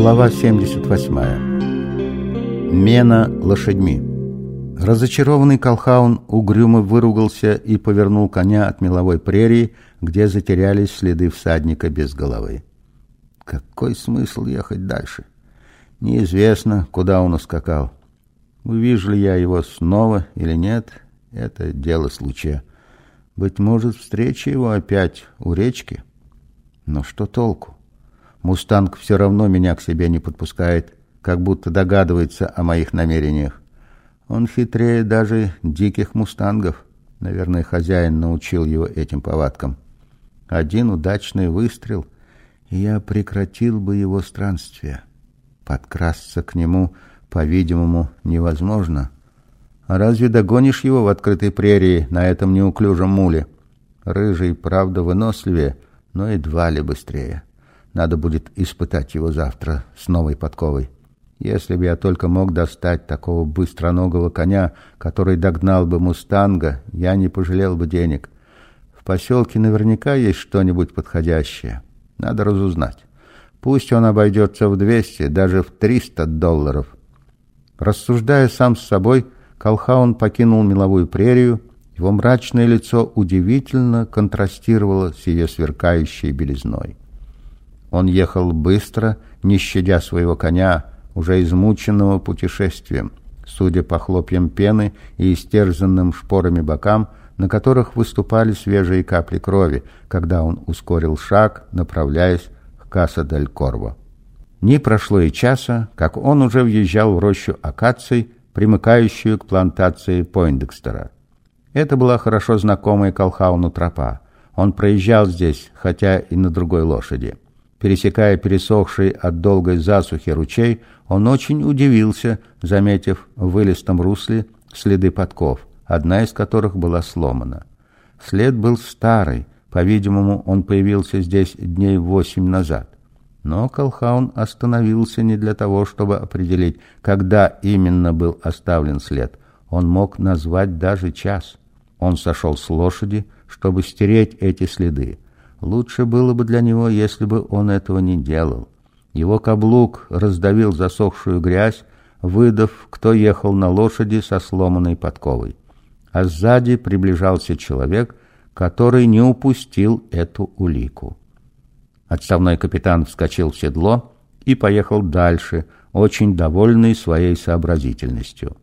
Глава 78. Мена лошадьми. Разочарованный Колхаун угрюмо выругался и повернул коня от меловой прерии, где затерялись следы всадника без головы. Какой смысл ехать дальше? Неизвестно, куда он ускакал. Увижу ли я его снова или нет, это дело случая. Быть может, встреча его опять у речки? Но что толку? Мустанг все равно меня к себе не подпускает, как будто догадывается о моих намерениях. Он хитрее даже диких мустангов. Наверное, хозяин научил его этим повадкам. Один удачный выстрел, и я прекратил бы его странствие. Подкрасться к нему, по-видимому, невозможно. А разве догонишь его в открытой прерии на этом неуклюжем муле? Рыжий, правда, выносливее, но едва ли быстрее. Надо будет испытать его завтра с новой подковой. Если бы я только мог достать такого быстроногого коня, который догнал бы мустанга, я не пожалел бы денег. В поселке наверняка есть что-нибудь подходящее. Надо разузнать. Пусть он обойдется в 200, даже в 300 долларов. Рассуждая сам с собой, Колхаун покинул меловую прерию. Его мрачное лицо удивительно контрастировало с ее сверкающей белизной. Он ехал быстро, не щадя своего коня, уже измученного путешествием, судя по хлопьям пены и истерзанным шпорами бокам, на которых выступали свежие капли крови, когда он ускорил шаг, направляясь к Каса-дель-Корво. Не прошло и часа, как он уже въезжал в рощу акаций, примыкающую к плантации Пойндекстера. Это была хорошо знакомая Колхауну тропа. Он проезжал здесь, хотя и на другой лошади. Пересекая пересохший от долгой засухи ручей, он очень удивился, заметив в вылистом русле следы подков, одна из которых была сломана. След был старый, по-видимому, он появился здесь дней восемь назад. Но Колхаун остановился не для того, чтобы определить, когда именно был оставлен след. Он мог назвать даже час. Он сошел с лошади, чтобы стереть эти следы. Лучше было бы для него, если бы он этого не делал. Его каблук раздавил засохшую грязь, выдав, кто ехал на лошади со сломанной подковой. А сзади приближался человек, который не упустил эту улику. Отставной капитан вскочил в седло и поехал дальше, очень довольный своей сообразительностью.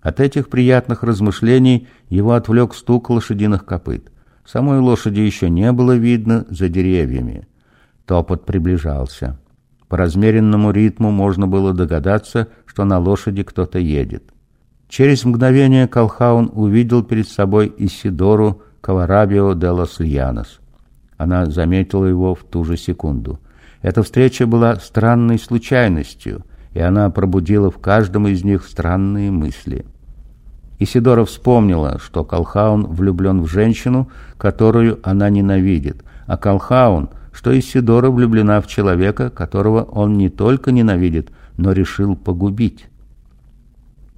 От этих приятных размышлений его отвлек стук лошадиных копыт. Самой лошади еще не было видно за деревьями. Топот приближался. По размеренному ритму можно было догадаться, что на лошади кто-то едет. Через мгновение Колхаун увидел перед собой Исидору Каварабио де лос Льянос. Она заметила его в ту же секунду. Эта встреча была странной случайностью, и она пробудила в каждом из них странные мысли. Исидора вспомнила, что Колхаун влюблен в женщину, которую она ненавидит, а Колхаун, что Исидора влюблена в человека, которого он не только ненавидит, но решил погубить.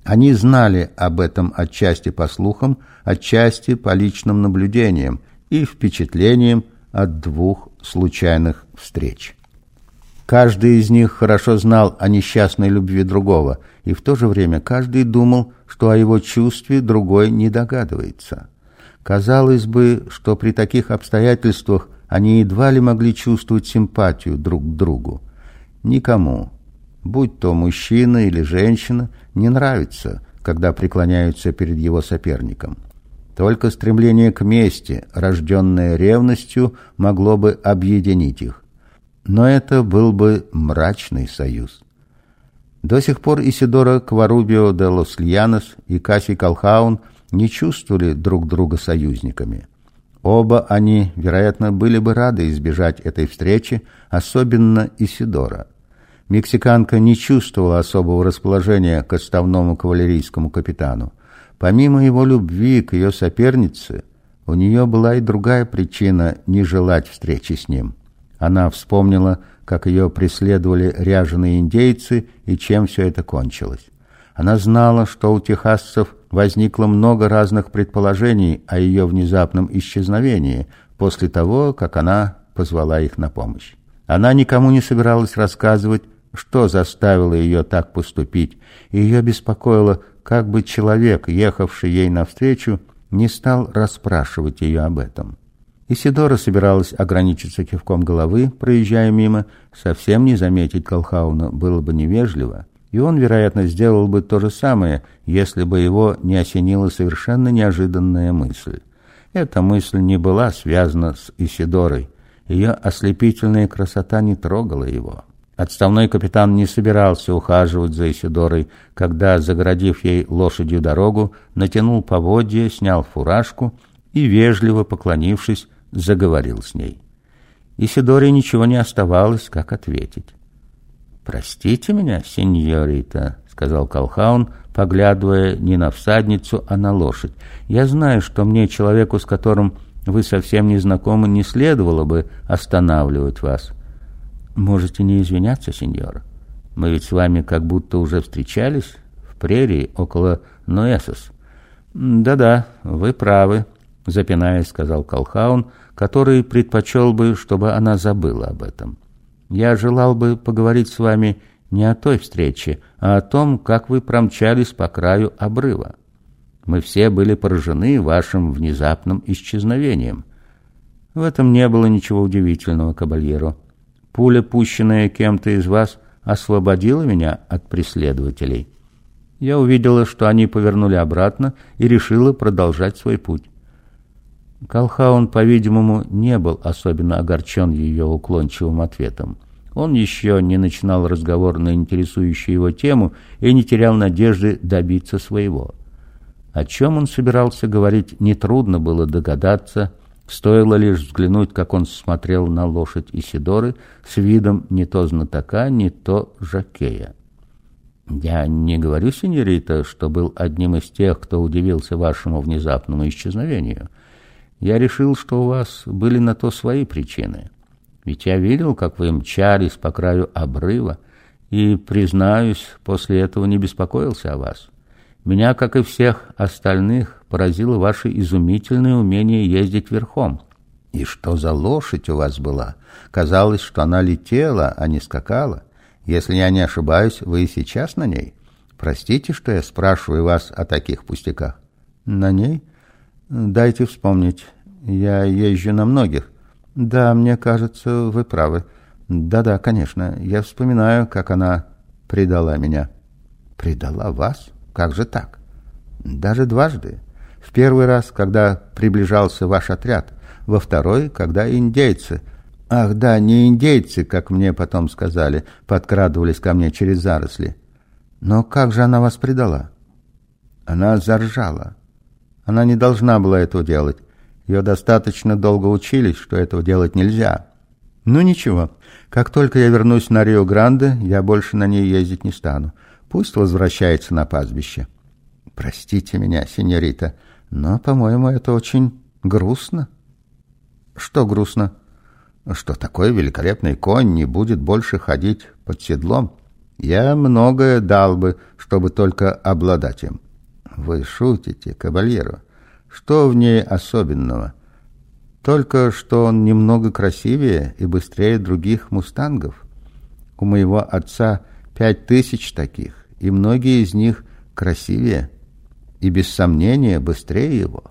Они знали об этом отчасти по слухам, отчасти по личным наблюдениям и впечатлениям от двух случайных встреч. Каждый из них хорошо знал о несчастной любви другого, и в то же время каждый думал, что о его чувстве другой не догадывается. Казалось бы, что при таких обстоятельствах они едва ли могли чувствовать симпатию друг к другу. Никому, будь то мужчина или женщина, не нравится, когда преклоняются перед его соперником. Только стремление к мести, рожденное ревностью, могло бы объединить их но это был бы мрачный союз. До сих пор Исидора Кварубио де Лос Льянос и Касси Колхаун не чувствовали друг друга союзниками. Оба они, вероятно, были бы рады избежать этой встречи, особенно Исидора. Мексиканка не чувствовала особого расположения к отставному кавалерийскому капитану. Помимо его любви к ее сопернице, у нее была и другая причина не желать встречи с ним – она вспомнила, как ее преследовали ряженые индейцы и чем все это кончилось. Она знала, что у техасцев возникло много разных предположений о ее внезапном исчезновении после того, как она позвала их на помощь. Она никому не собиралась рассказывать, Что заставило ее так поступить? Ее беспокоило, как бы человек, ехавший ей навстречу, не стал расспрашивать ее об этом. Исидора собиралась ограничиться кивком головы, проезжая мимо, совсем не заметить Колхауна было бы невежливо, и он, вероятно, сделал бы то же самое, если бы его не осенила совершенно неожиданная мысль. Эта мысль не была связана с Исидорой, ее ослепительная красота не трогала его. Отставной капитан не собирался ухаживать за Исидорой, когда, загородив ей лошадью дорогу, натянул поводья, снял фуражку и, вежливо поклонившись, заговорил с ней. Исидоре ничего не оставалось, как ответить. «Простите меня, сеньорита», — сказал Колхаун, поглядывая не на всадницу, а на лошадь. «Я знаю, что мне, человеку, с которым вы совсем не знакомы, не следовало бы останавливать вас. Можете не извиняться, сеньор. Мы ведь с вами как будто уже встречались в прерии около Ноэсос». «Да-да, вы правы», — запинаясь, сказал Колхаун, который предпочел бы, чтобы она забыла об этом. «Я желал бы поговорить с вами не о той встрече, а о том, как вы промчались по краю обрыва. Мы все были поражены вашим внезапным исчезновением. В этом не было ничего удивительного, кабальеро. Пуля, пущенная кем-то из вас, освободила меня от преследователей. Я увидела, что они повернули обратно и решила продолжать свой путь. Калхаун, по-видимому, не был особенно огорчен ее уклончивым ответом. Он еще не начинал разговор на интересующую его тему и не терял надежды добиться своего. О чем он собирался говорить, нетрудно было догадаться, стоило лишь взглянуть, как он смотрел на лошадь Исидоры с видом не то знатока, не то жакея. «Я не говорю, сеньорита, что был одним из тех, кто удивился вашему внезапному исчезновению». Я решил, что у вас были на то свои причины. Ведь я видел, как вы мчались по краю обрыва, и, признаюсь, после этого не беспокоился о вас. Меня, как и всех остальных, поразило ваше изумительное умение ездить верхом. И что за лошадь у вас была? Казалось, что она летела, а не скакала. Если я не ошибаюсь, вы и сейчас на ней? Простите, что я спрашиваю вас о таких пустяках. На ней? Дайте вспомнить. Я езжу на многих. Да, мне кажется, вы правы. Да-да, конечно. Я вспоминаю, как она предала меня. Предала вас? Как же так? Даже дважды. В первый раз, когда приближался ваш отряд. Во второй, когда индейцы... Ах, да, не индейцы, как мне потом сказали, подкрадывались ко мне через заросли. Но как же она вас предала? Она заржала. Она не должна была этого делать. Ее достаточно долго учились, что этого делать нельзя. Ну ничего, как только я вернусь на Рио-Гранде, я больше на ней ездить не стану. Пусть возвращается на пастбище. Простите меня, сеньорита, но, по-моему, это очень грустно. Что грустно? Что такой великолепный конь не будет больше ходить под седлом? Я многое дал бы, чтобы только обладать им. Вы шутите, кабальеро. Что в ней особенного? Только что он немного красивее и быстрее других мустангов. У моего отца пять тысяч таких, и многие из них красивее и, без сомнения, быстрее его.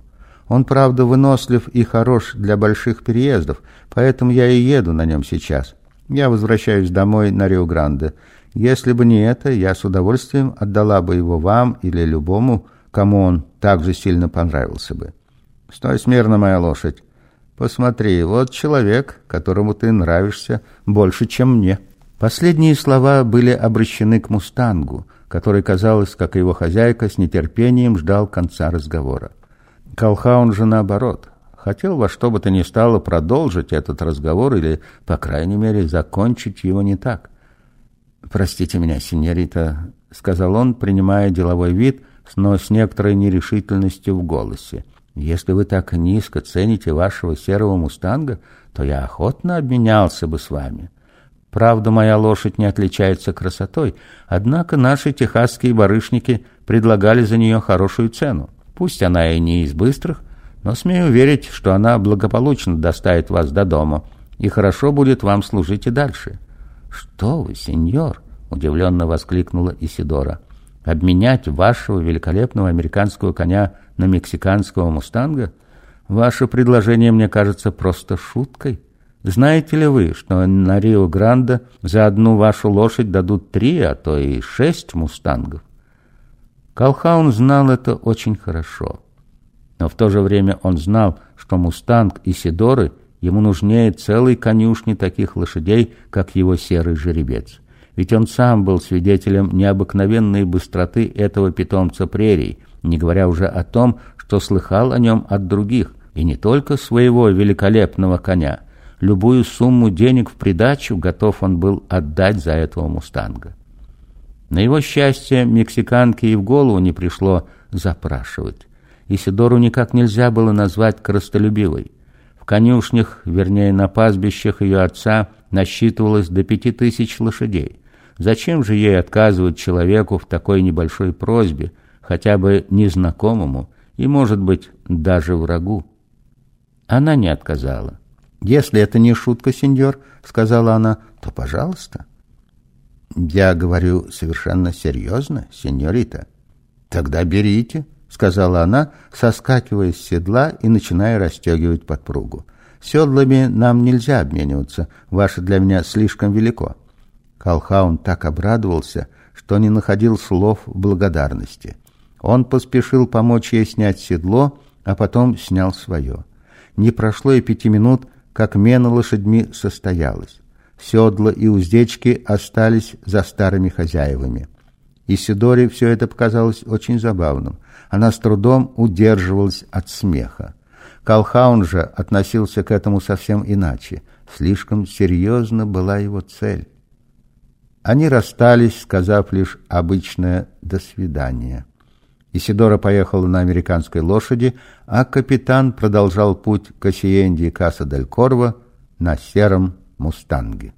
Он, правда, вынослив и хорош для больших переездов, поэтому я и еду на нем сейчас. Я возвращаюсь домой на Рио-Гранде. Если бы не это, я с удовольствием отдала бы его вам или любому, кому он так же сильно понравился бы. «Стой смирно, моя лошадь. Посмотри, вот человек, которому ты нравишься больше, чем мне». Последние слова были обращены к «Мустангу», который, казалось, как и его хозяйка, с нетерпением ждал конца разговора. Колхаун же наоборот, хотел во что бы то ни стало продолжить этот разговор или, по крайней мере, закончить его не так. «Простите меня, сеньорита», — сказал он, принимая деловой вид, но с некоторой нерешительностью в голосе. «Если вы так низко цените вашего серого мустанга, то я охотно обменялся бы с вами. Правда, моя лошадь не отличается красотой, однако наши техасские барышники предлагали за нее хорошую цену. Пусть она и не из быстрых, но смею уверить, что она благополучно доставит вас до дома и хорошо будет вам служить и дальше». «Что вы, сеньор?» — удивленно воскликнула Исидора. «Обменять вашего великолепного американского коня на мексиканского мустанга? Ваше предложение мне кажется просто шуткой. Знаете ли вы, что на Рио-Гранде за одну вашу лошадь дадут три, а то и шесть мустангов?» Колхаун знал это очень хорошо. Но в то же время он знал, что мустанг Исидоры ему нужнее целой конюшни таких лошадей, как его серый жеребец ведь он сам был свидетелем необыкновенной быстроты этого питомца прерий, не говоря уже о том, что слыхал о нем от других, и не только своего великолепного коня. Любую сумму денег в придачу готов он был отдать за этого мустанга. На его счастье мексиканке и в голову не пришло запрашивать. Исидору никак нельзя было назвать коростолюбивой. В конюшнях, вернее на пастбищах ее отца, насчитывалось до пяти тысяч лошадей. Зачем же ей отказывать человеку в такой небольшой просьбе, хотя бы незнакомому и, может быть, даже врагу? Она не отказала. «Если это не шутка, сеньор, — сказала она, — то пожалуйста». «Я говорю совершенно серьезно, сеньорита». «Тогда берите», — сказала она, соскакивая с седла и начиная расстегивать подпругу. «Седлами нам нельзя обмениваться, ваше для меня слишком велико». Калхаун так обрадовался, что не находил слов благодарности. Он поспешил помочь ей снять седло, а потом снял свое. Не прошло и пяти минут, как мена лошадьми состоялась. Седла и уздечки остались за старыми хозяевами. Исидоре все это показалось очень забавным. Она с трудом удерживалась от смеха. Калхаун же относился к этому совсем иначе. Слишком серьезно была его цель. Они расстались, сказав лишь обычное «до свидания». Исидора поехала на американской лошади, а капитан продолжал путь к Осиенде и Каса-дель-Корво на сером «Мустанге».